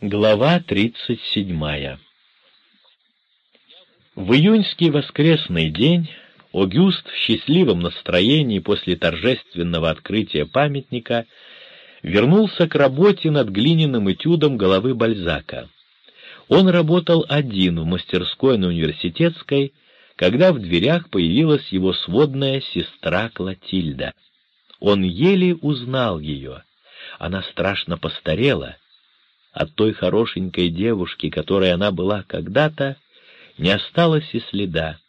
Глава тридцать седьмая В июньский воскресный день Огюст в счастливом настроении после торжественного открытия памятника вернулся к работе над глиняным этюдом головы Бальзака. Он работал один в мастерской на университетской, когда в дверях появилась его сводная сестра Клотильда. Он еле узнал ее. Она страшно постарела — от той хорошенькой девушки, которой она была когда-то, не осталось и следа.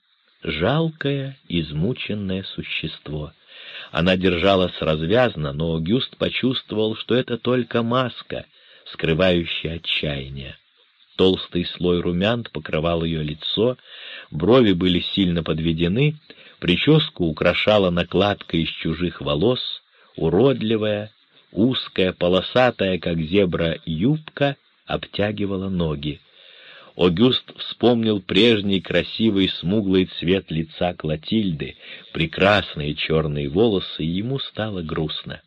Жалкое, измученное существо. Она держалась развязно, но Гюст почувствовал, что это только маска, скрывающая отчаяние. Толстый слой румян покрывал ее лицо, брови были сильно подведены, прическу украшала накладка из чужих волос, уродливая, Узкая, полосатая, как зебра, юбка обтягивала ноги. Огюст вспомнил прежний красивый смуглый цвет лица Клотильды, прекрасные черные волосы, и ему стало грустно.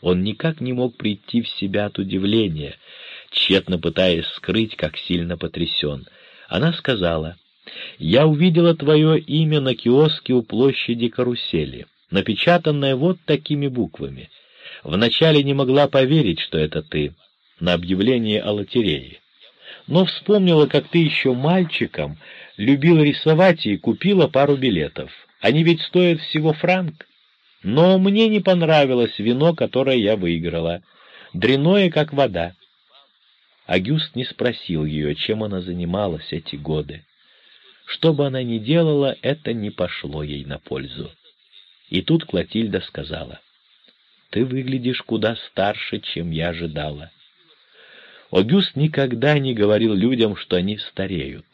Он никак не мог прийти в себя от удивления, тщетно пытаясь скрыть, как сильно потрясен. Она сказала, «Я увидела твое имя на киоске у площади Карусели, напечатанное вот такими буквами — Вначале не могла поверить, что это ты, на объявление о лотерее. Но вспомнила, как ты еще мальчиком любил рисовать и купила пару билетов. Они ведь стоят всего франк. Но мне не понравилось вино, которое я выиграла. Дряное, как вода. Агюст не спросил ее, чем она занималась эти годы. Что бы она ни делала, это не пошло ей на пользу. И тут Клотильда сказала — ты выглядишь куда старше, чем я ожидала. Огюст никогда не говорил людям, что они стареют.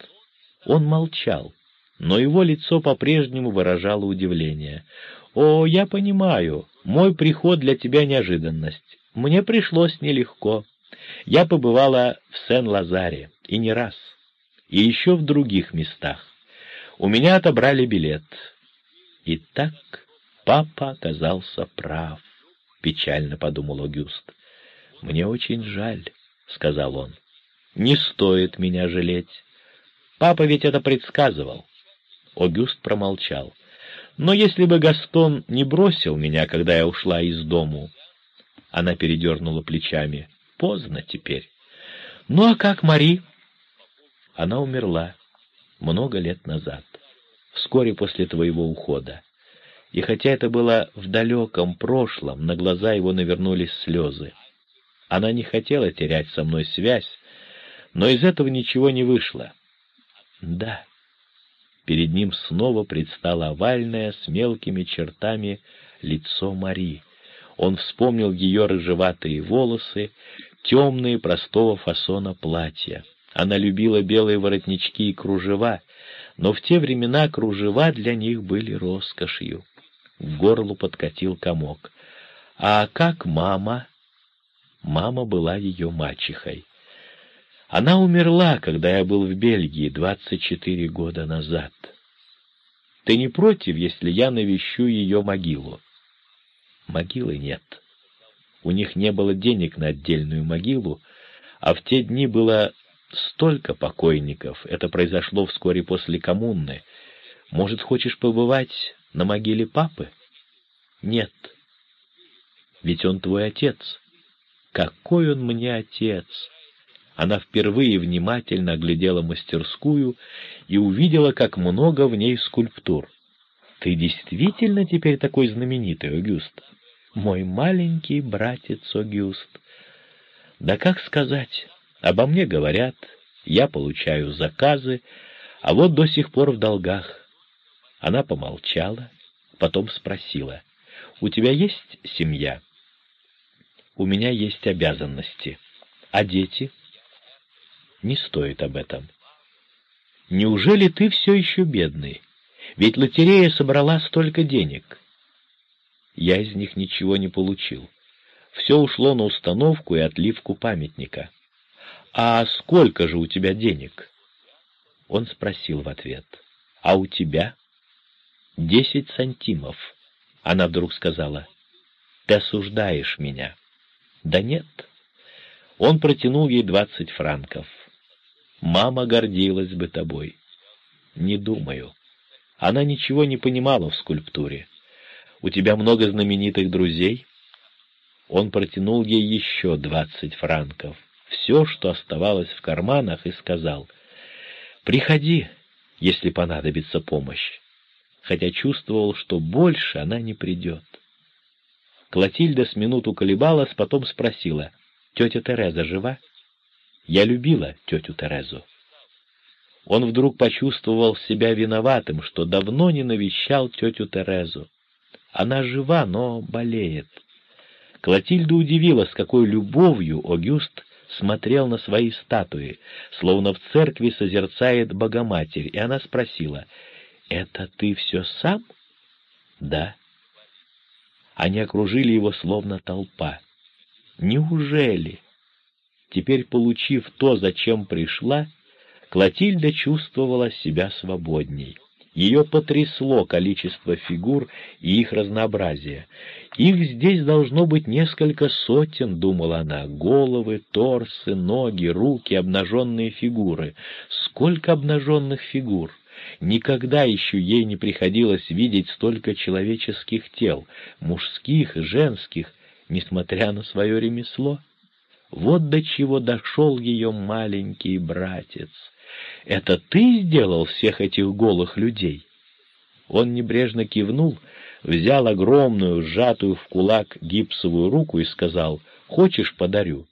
Он молчал, но его лицо по-прежнему выражало удивление. «О, я понимаю, мой приход для тебя неожиданность. Мне пришлось нелегко. Я побывала в Сен-Лазаре, и не раз, и еще в других местах. У меня отобрали билет. И так папа оказался прав. — печально подумал Огюст. «Мне очень жаль», — сказал он. «Не стоит меня жалеть. Папа ведь это предсказывал». Огюст промолчал. «Но если бы Гастон не бросил меня, когда я ушла из дому...» Она передернула плечами. «Поздно теперь». «Ну а как Мари?» Она умерла много лет назад, вскоре после твоего ухода и хотя это было в далеком прошлом, на глаза его навернулись слезы. Она не хотела терять со мной связь, но из этого ничего не вышло. Да. Перед ним снова предстало овальное, с мелкими чертами, лицо Мари. Он вспомнил ее рыжеватые волосы, темные простого фасона платья. Она любила белые воротнички и кружева, но в те времена кружева для них были роскошью. К горлу подкатил комок. «А как мама?» Мама была ее мачехой. Она умерла, когда я был в Бельгии двадцать четыре года назад. Ты не против, если я навещу ее могилу? Могилы нет. У них не было денег на отдельную могилу, а в те дни было столько покойников. Это произошло вскоре после коммуны. Может, хочешь побывать на могиле папы? Нет. Ведь он твой отец. Какой он мне отец! Она впервые внимательно оглядела мастерскую и увидела, как много в ней скульптур. Ты действительно теперь такой знаменитый, Огюст? Мой маленький братец Огюст. Да как сказать, обо мне говорят, я получаю заказы, а вот до сих пор в долгах. Она помолчала, потом спросила, «У тебя есть семья?» «У меня есть обязанности. А дети?» «Не стоит об этом». «Неужели ты все еще бедный? Ведь лотерея собрала столько денег». «Я из них ничего не получил. Все ушло на установку и отливку памятника». «А сколько же у тебя денег?» Он спросил в ответ. «А у тебя?» «Десять сантимов», — она вдруг сказала. «Ты осуждаешь меня». «Да нет». Он протянул ей двадцать франков. «Мама гордилась бы тобой». «Не думаю». Она ничего не понимала в скульптуре. «У тебя много знаменитых друзей?» Он протянул ей еще двадцать франков, все, что оставалось в карманах, и сказал, «Приходи, если понадобится помощь», хотя чувствовал, что больше она не придет. Клотильда с минуту колебалась, потом спросила, «Тетя Тереза жива?» «Я любила тетю Терезу». Он вдруг почувствовал себя виноватым, что давно не навещал тетю Терезу. Она жива, но болеет. Клотильда удивилась, с какой любовью Огюст смотрел на свои статуи, словно в церкви созерцает Богоматерь, и она спросила, «Это ты все сам?» «Да». Они окружили его словно толпа. «Неужели?» Теперь, получив то, зачем пришла, Клотильда чувствовала себя свободней. Ее потрясло количество фигур и их разнообразие. Их здесь должно быть несколько сотен, думала она, головы, торсы, ноги, руки, обнаженные фигуры. Сколько обнаженных фигур! Никогда еще ей не приходилось видеть столько человеческих тел, мужских и женских, несмотря на свое ремесло. Вот до чего дошел ее маленький братец. Это ты сделал всех этих голых людей?» Он небрежно кивнул, взял огромную, сжатую в кулак гипсовую руку и сказал, «Хочешь, подарю?»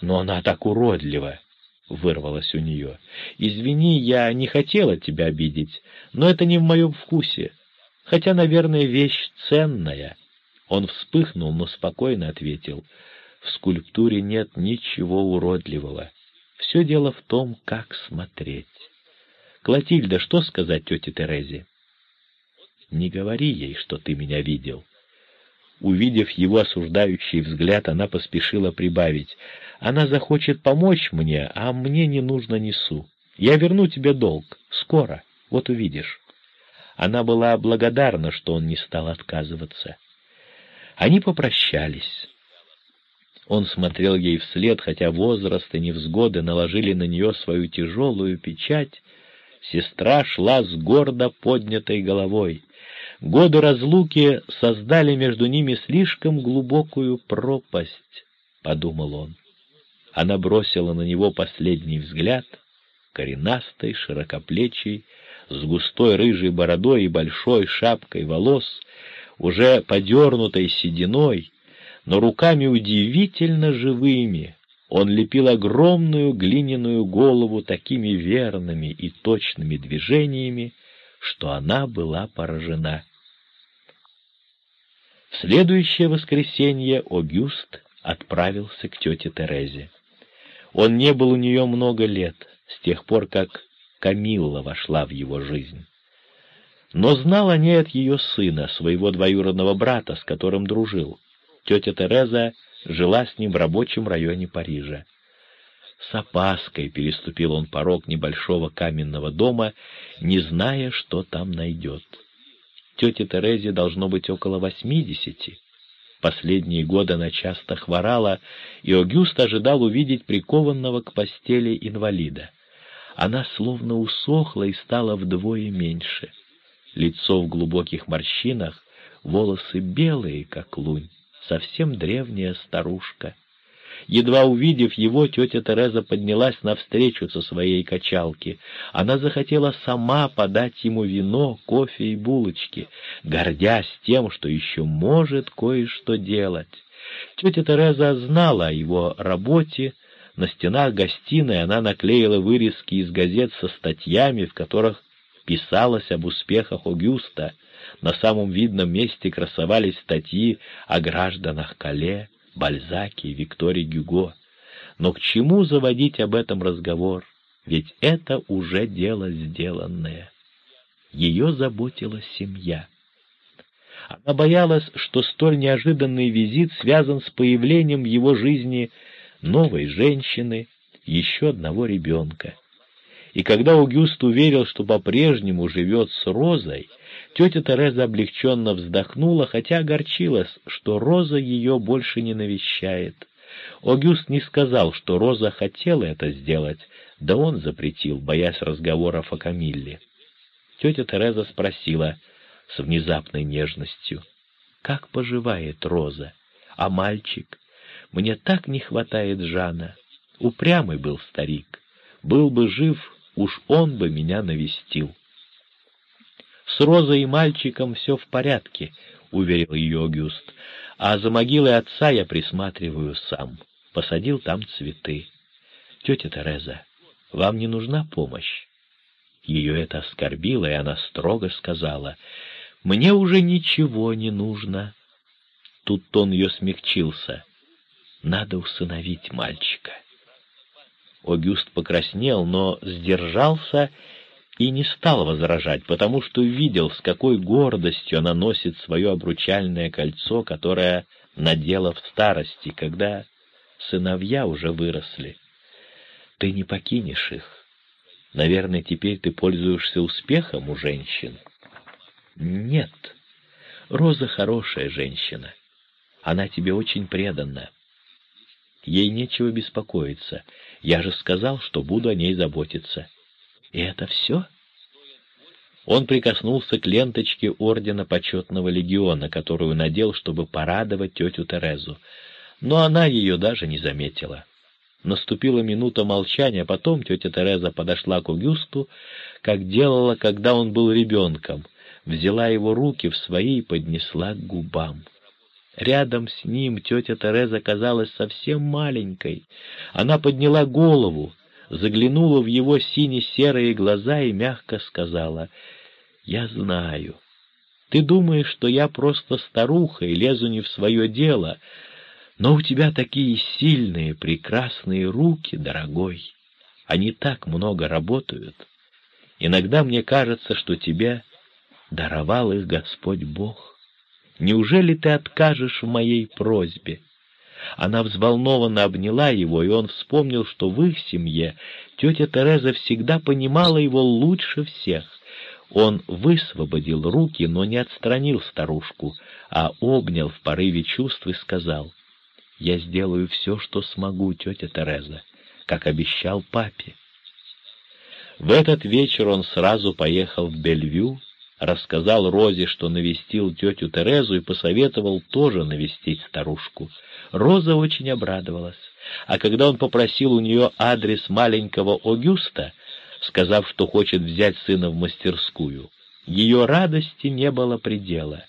«Но она так уродлива!» — вырвалось у нее. «Извини, я не хотела тебя обидеть, но это не в моем вкусе. Хотя, наверное, вещь ценная». Он вспыхнул, но спокойно ответил, «В скульптуре нет ничего уродливого. Все дело в том, как смотреть. Клотильда, что сказать тете Терезе? Не говори ей, что ты меня видел. Увидев его осуждающий взгляд, она поспешила прибавить. Она захочет помочь мне, а мне не нужно несу. Я верну тебе долг. Скоро. Вот увидишь. Она была благодарна, что он не стал отказываться. Они попрощались. Он смотрел ей вслед, хотя возраст и невзгоды наложили на нее свою тяжелую печать. Сестра шла с гордо поднятой головой. Годы разлуки создали между ними слишком глубокую пропасть, — подумал он. Она бросила на него последний взгляд, коренастый, широкоплечий, с густой рыжей бородой и большой шапкой волос, уже подернутой сединой, но руками удивительно живыми. Он лепил огромную глиняную голову такими верными и точными движениями, что она была поражена. В следующее воскресенье Огюст отправился к тете Терезе. Он не был у нее много лет, с тех пор, как Камилла вошла в его жизнь. Но знал о ней от ее сына, своего двоюродного брата, с которым дружил. Тетя Тереза жила с ним в рабочем районе Парижа. С опаской переступил он порог небольшого каменного дома, не зная, что там найдет. Тете Терезе должно быть около восьмидесяти. Последние годы она часто хворала, и Огюст ожидал увидеть прикованного к постели инвалида. Она словно усохла и стала вдвое меньше. Лицо в глубоких морщинах, волосы белые, как лунь совсем древняя старушка. Едва увидев его, тетя Тереза поднялась навстречу со своей качалки. Она захотела сама подать ему вино, кофе и булочки, гордясь тем, что еще может кое-что делать. Тетя Тереза знала о его работе, на стенах гостиной она наклеила вырезки из газет со статьями, в которых писалось об успехах Огюста, на самом видном месте красовались статьи о гражданах Кале, Бальзаке, Викторе Гюго. Но к чему заводить об этом разговор? Ведь это уже дело сделанное. Ее заботила семья. Она боялась, что столь неожиданный визит связан с появлением в его жизни новой женщины, еще одного ребенка. И когда Аугюст уверил, что по-прежнему живет с Розой, Тетя Тереза облегченно вздохнула, хотя огорчилась, что Роза ее больше не навещает. Огюст не сказал, что Роза хотела это сделать, да он запретил, боясь разговоров о Камилле. Тетя Тереза спросила с внезапной нежностью, «Как поживает Роза? А мальчик? Мне так не хватает Жана. Упрямый был старик. Был бы жив, уж он бы меня навестил». «С Розой и мальчиком все в порядке», — уверил ее Огюст, «а за могилой отца я присматриваю сам. Посадил там цветы. Тетя Тереза, вам не нужна помощь?» Ее это оскорбило, и она строго сказала, «Мне уже ничего не нужно». Тут тон ее смягчился. «Надо усыновить мальчика». Огюст покраснел, но сдержался и не стал возражать, потому что видел, с какой гордостью она носит свое обручальное кольцо, которое надела в старости, когда сыновья уже выросли. Ты не покинешь их. Наверное, теперь ты пользуешься успехом у женщин. Нет. Роза хорошая женщина. Она тебе очень преданна. Ей нечего беспокоиться. Я же сказал, что буду о ней заботиться. И это все? Он прикоснулся к ленточке ордена почетного легиона, которую надел, чтобы порадовать тетю Терезу, но она ее даже не заметила. Наступила минута молчания, потом тетя Тереза подошла к Огюсту, как делала, когда он был ребенком, взяла его руки в свои и поднесла к губам. Рядом с ним тетя Тереза казалась совсем маленькой. Она подняла голову, заглянула в его сине-серые глаза и мягко сказала, «Я знаю. Ты думаешь, что я просто старуха и лезу не в свое дело, но у тебя такие сильные, прекрасные руки, дорогой. Они так много работают. Иногда мне кажется, что тебе даровал их Господь Бог. Неужели ты откажешь в моей просьбе?» Она взволнованно обняла его, и он вспомнил, что в их семье тетя Тереза всегда понимала его лучше всех. Он высвободил руки, но не отстранил старушку, а обнял в порыве чувств и сказал, «Я сделаю все, что смогу, тетя Тереза, как обещал папе». В этот вечер он сразу поехал в Бельвю, рассказал Розе, что навестил тетю Терезу и посоветовал тоже навестить старушку. Роза очень обрадовалась, а когда он попросил у нее адрес маленького Огюста, сказав, что хочет взять сына в мастерскую, ее радости не было предела.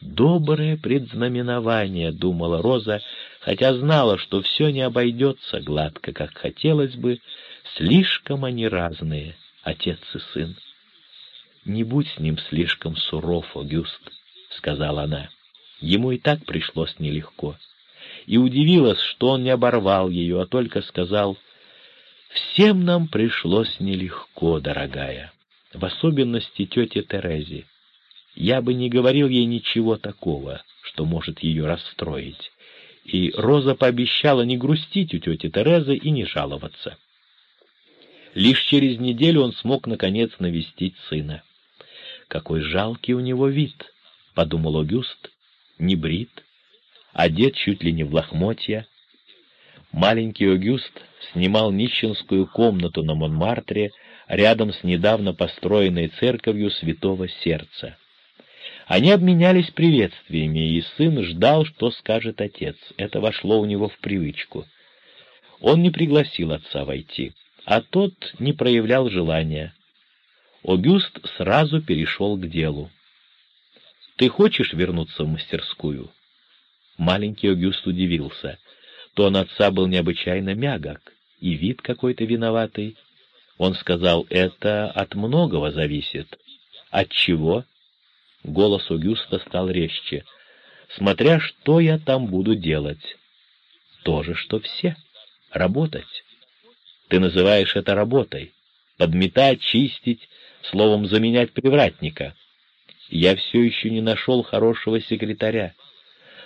«Доброе предзнаменование», — думала Роза, хотя знала, что все не обойдется гладко, как хотелось бы, слишком они разные, отец и сын. «Не будь с ним слишком суров, Огюст», — сказала она. Ему и так пришлось нелегко. И удивилась, что он не оборвал ее, а только сказал, «Всем нам пришлось нелегко, дорогая, в особенности тете Терезе. Я бы не говорил ей ничего такого, что может ее расстроить». И Роза пообещала не грустить у тети Терезы и не жаловаться. Лишь через неделю он смог, наконец, навестить сына. Какой жалкий у него вид, — подумал Огюст, — не брит, одет чуть ли не в лохмотья. Маленький Огюст снимал нищенскую комнату на Монмартре рядом с недавно построенной церковью Святого Сердца. Они обменялись приветствиями, и сын ждал, что скажет отец. Это вошло у него в привычку. Он не пригласил отца войти, а тот не проявлял желания. Огюст сразу перешел к делу. «Ты хочешь вернуться в мастерскую?» Маленький Огюст удивился. Тон отца был необычайно мягок, и вид какой-то виноватый. Он сказал, «Это от многого зависит». «От чего?» Голос Огюста стал резче. «Смотря что я там буду делать». «То же, что все. Работать». «Ты называешь это работой. Подметать, чистить, словом, заменять привратника. Я все еще не нашел хорошего секретаря,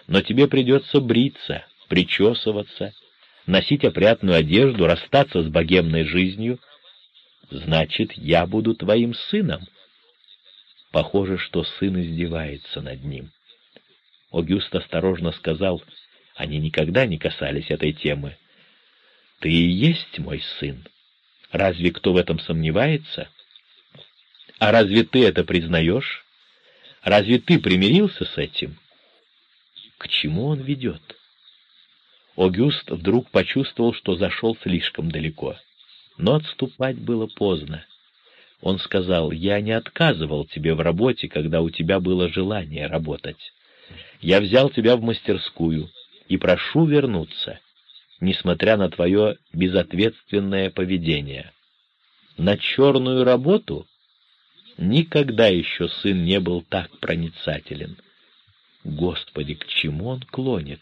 но тебе придется бриться, причесываться, носить опрятную одежду, расстаться с богемной жизнью. Значит, я буду твоим сыном. Похоже, что сын издевается над ним. Огюст осторожно сказал, Они никогда не касались этой темы. «Ты и есть мой сын. Разве кто в этом сомневается? А разве ты это признаешь? Разве ты примирился с этим?» К чему он ведет? Огюст вдруг почувствовал, что зашел слишком далеко. Но отступать было поздно. Он сказал, «Я не отказывал тебе в работе, когда у тебя было желание работать. Я взял тебя в мастерскую и прошу вернуться, несмотря на твое безответственное поведение. На черную работу никогда еще сын не был так проницателен. Господи, к чему он клонит?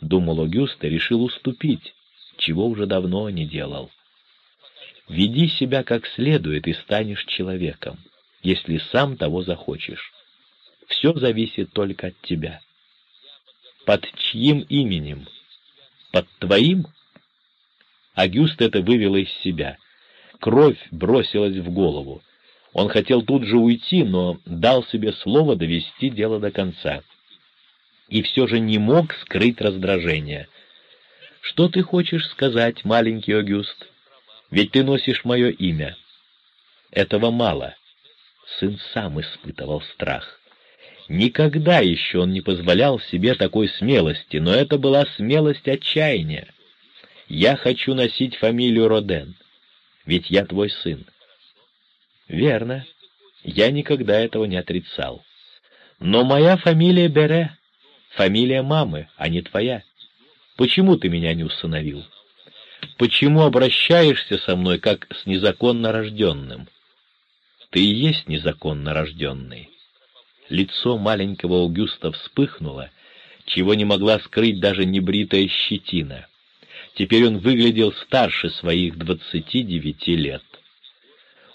Думал Огюст и решил уступить, чего уже давно не делал. Веди себя как следует и станешь человеком, если сам того захочешь. Все зависит только от тебя. Под чьим именем? Под твоим? Агюст это вывело из себя. Кровь бросилась в голову. Он хотел тут же уйти, но дал себе слово довести дело до конца и все же не мог скрыть раздражение. «Что ты хочешь сказать, маленький Огюст? Ведь ты носишь мое имя». «Этого мало». Сын сам испытывал страх. Никогда еще он не позволял себе такой смелости, но это была смелость отчаяния. «Я хочу носить фамилию Роден, ведь я твой сын». «Верно, я никогда этого не отрицал. Но моя фамилия Бере, Фамилия мамы, а не твоя. Почему ты меня не усыновил? Почему обращаешься со мной, как с незаконно рожденным? Ты и есть незаконно рожденный. Лицо маленького Аугюста вспыхнуло, чего не могла скрыть даже небритая щетина. Теперь он выглядел старше своих двадцати девяти лет.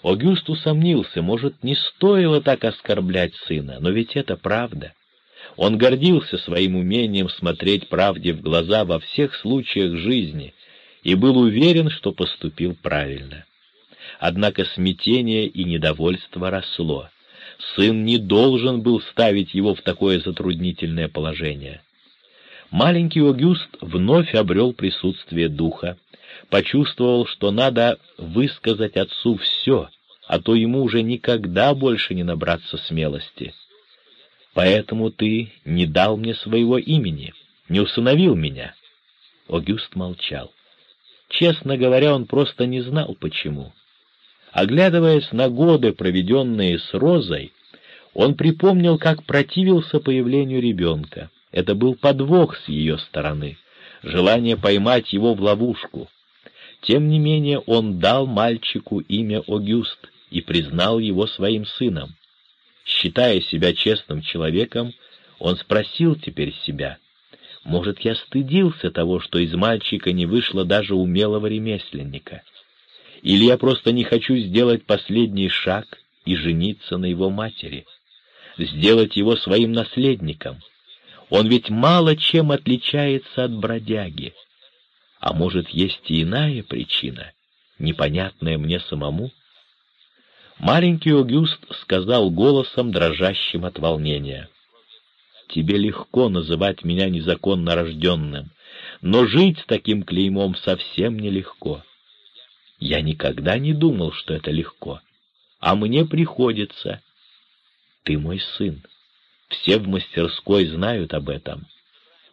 Огюст усомнился, может, не стоило так оскорблять сына, но ведь это правда. Он гордился своим умением смотреть правде в глаза во всех случаях жизни и был уверен, что поступил правильно. Однако смятение и недовольство росло. Сын не должен был ставить его в такое затруднительное положение. Маленький Огюст вновь обрел присутствие духа, почувствовал, что надо высказать отцу все, а то ему уже никогда больше не набраться смелости. Поэтому ты не дал мне своего имени, не усыновил меня. Огюст молчал. Честно говоря, он просто не знал, почему. Оглядываясь на годы, проведенные с Розой, он припомнил, как противился появлению ребенка. Это был подвох с ее стороны, желание поймать его в ловушку. Тем не менее он дал мальчику имя Огюст и признал его своим сыном. Считая себя честным человеком, он спросил теперь себя, может, я стыдился того, что из мальчика не вышло даже умелого ремесленника? Или я просто не хочу сделать последний шаг и жениться на его матери? Сделать его своим наследником? Он ведь мало чем отличается от бродяги. А может, есть и иная причина, непонятная мне самому? Маленький Огюст сказал голосом, дрожащим от волнения. «Тебе легко называть меня незаконно рожденным, но жить с таким клеймом совсем нелегко. Я никогда не думал, что это легко, а мне приходится. Ты мой сын. Все в мастерской знают об этом.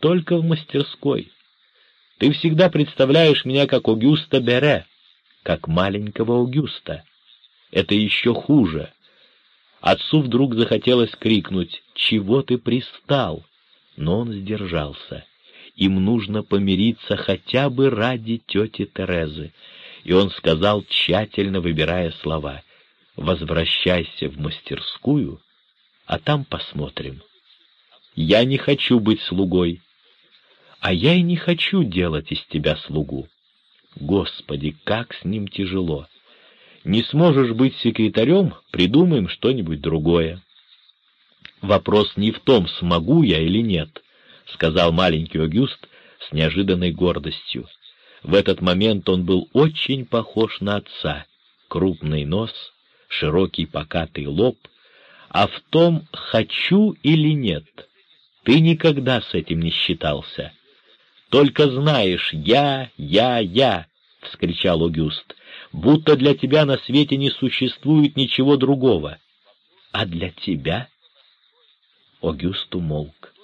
Только в мастерской. Ты всегда представляешь меня как Огюста Бере, как маленького Огюста. Это еще хуже. Отцу вдруг захотелось крикнуть «Чего ты пристал?» Но он сдержался. Им нужно помириться хотя бы ради тети Терезы. И он сказал, тщательно выбирая слова, «Возвращайся в мастерскую, а там посмотрим. Я не хочу быть слугой, а я и не хочу делать из тебя слугу. Господи, как с ним тяжело!» Не сможешь быть секретарем, придумаем что-нибудь другое. Вопрос не в том, смогу я или нет, — сказал маленький Огюст с неожиданной гордостью. В этот момент он был очень похож на отца. Крупный нос, широкий покатый лоб. А в том, хочу или нет, ты никогда с этим не считался. Только знаешь «я, я, я», — вскричал Огюст, — «будто для тебя на свете не существует ничего другого». «А для тебя?» Огюст умолк.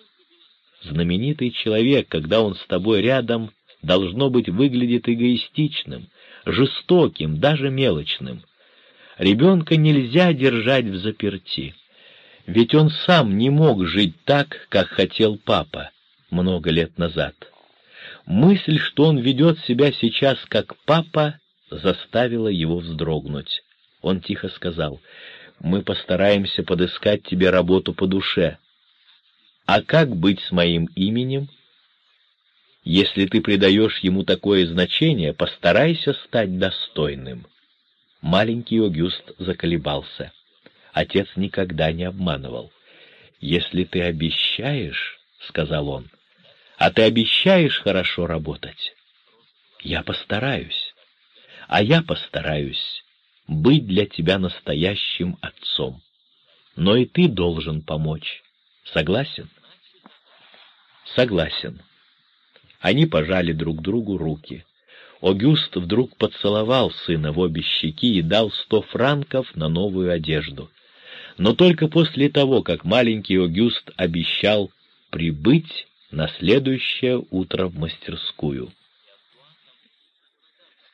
Знаменитый человек, когда он с тобой рядом, должно быть, выглядит эгоистичным, жестоким, даже мелочным. Ребенка нельзя держать в заперти, ведь он сам не мог жить так, как хотел папа много лет назад. Мысль, что он ведет себя сейчас как папа, заставила его вздрогнуть. Он тихо сказал, «Мы постараемся подыскать тебе работу по душе. А как быть с моим именем?» Если ты придаешь ему такое значение, постарайся стать достойным. Маленький Огюст заколебался. Отец никогда не обманывал. «Если ты обещаешь, — сказал он, — а ты обещаешь хорошо работать, я постараюсь, а я постараюсь быть для тебя настоящим отцом. Но и ты должен помочь. Согласен?» «Согласен». Они пожали друг другу руки. Огюст вдруг поцеловал сына в обе щеки и дал сто франков на новую одежду. Но только после того, как маленький Огюст обещал прибыть на следующее утро в мастерскую.